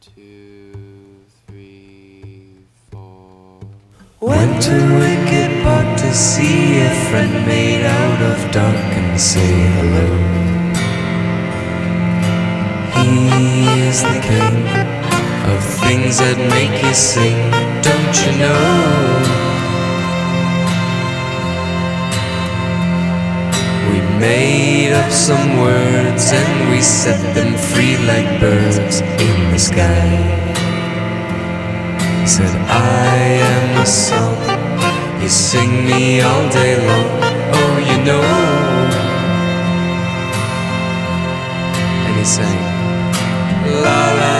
two, three, four. Went to Wicked Park to see a friend made out of dark and say hello. He is the king of things that make you sing, don't you know? We made up some words and set them free like birds in the sky. Said I am a song, you sing me all day long. Oh, you know. And he sang, la la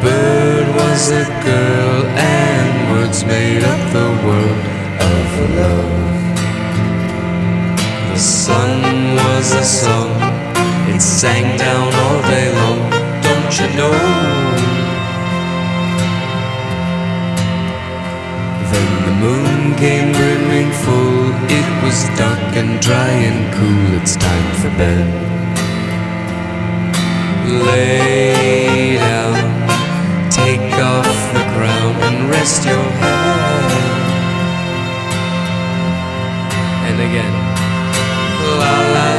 bird was a girl, and words made up the world of love. The sun was a song, it sang down all day long, don't you know? Then the moon came brimming full, it was dark and dry and cool, it's time for bed. Lay rest your head. And again, la la.